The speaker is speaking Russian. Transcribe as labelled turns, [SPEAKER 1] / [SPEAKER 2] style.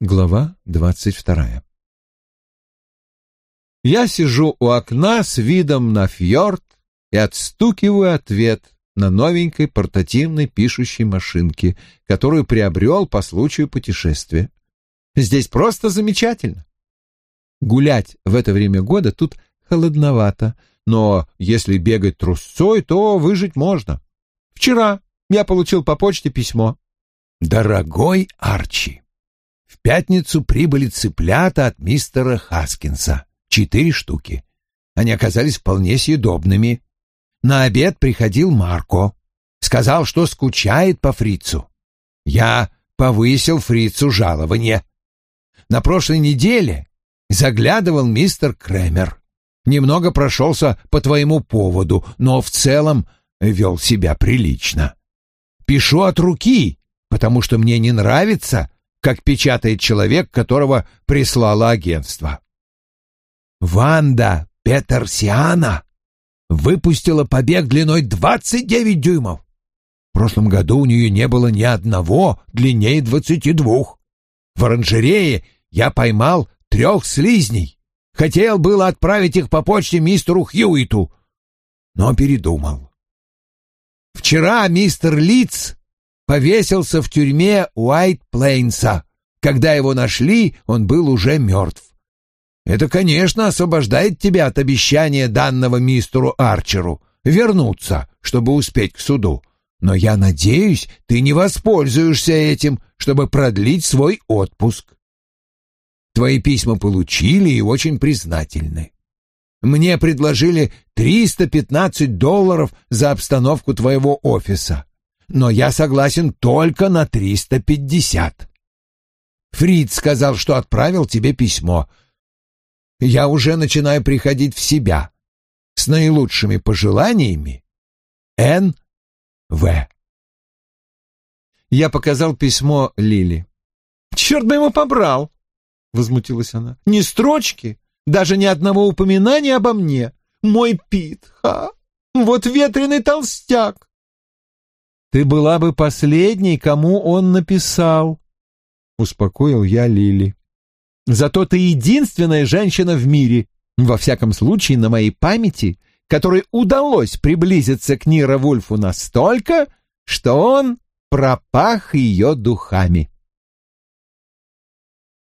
[SPEAKER 1] Глава двадцать вторая Я сижу у окна с видом на фьорд и отстукиваю ответ на новенькой портативной пишущей машинке, которую приобрел по случаю путешествия. Здесь просто замечательно. Гулять в это время года тут холодновато, но если бегать трусцой, то выжить можно. Вчера я получил по почте письмо.
[SPEAKER 2] «Дорогой Арчи, в пятницу прибыли цыплята от мистера Хаскинса. Четыре штуки. Они оказались вполне съедобными. На обед приходил Марко. Сказал, что скучает по фрицу. Я повысил фрицу жалование. На прошлой неделе заглядывал мистер Кремер. Немного прошелся по твоему поводу, но в целом вел себя прилично. Пишу от руки, потому что мне не нравится, как печатает человек, которого прислало агентство. Ванда Петерсиана выпустила побег длиной 29 дюймов. В прошлом году у нее не было ни одного длиннее 22. В оранжерее я поймал трех слизней. Хотел было отправить их по почте мистеру Хьюиту, но передумал. Вчера мистер Литц повесился в тюрьме Уайт-Плейнса. Когда его нашли, он был уже мертв. Это, конечно, освобождает тебя от обещания данного мистеру Арчеру вернуться, чтобы успеть к суду. Но я надеюсь, ты не воспользуешься этим, чтобы продлить свой отпуск. Твои письма получили и очень признательны. Мне предложили 315 долларов за обстановку твоего офиса, но я согласен только на 350. Фрид сказал, что отправил тебе письмо. Я уже начинаю приходить в себя. С наилучшими пожеланиями. Н. В.
[SPEAKER 1] Я показал письмо Лили. «Черт бы его побрал!» возмутилась она. «Ни строчки, даже ни одного упоминания обо мне. Мой Пит, ха! Вот ветреный толстяк!» «Ты была бы последней, кому он написал», — успокоил я Лили. «Зато ты единственная женщина в мире, во всяком случае на моей памяти, которой удалось приблизиться к Нира Вульфу настолько, что он пропах ее духами».